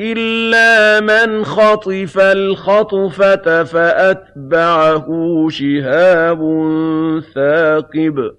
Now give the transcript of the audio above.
إِلَّا مَنْ خَطِفَ الْخَطْفَةَ فَأَتْبَعَهُ شِهَابٌ ثَاقِبٌ